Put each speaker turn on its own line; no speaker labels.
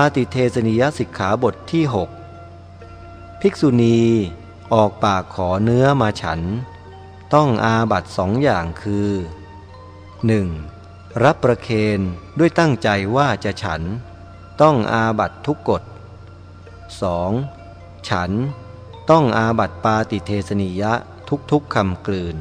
าติเทสนิยสิกขาบทที่ 6 ภิกษุณีออกปากขอเนื้อมาฉัน ต้องอาบัตสองอย่างคือ 1. รับประเคนด้วยตั้งใจว่าจะฉัน ต้องอาบัตทุกกฎ 2. ฉันต้องอาบัตปาติเทสนิยะทุกๆคำกลืน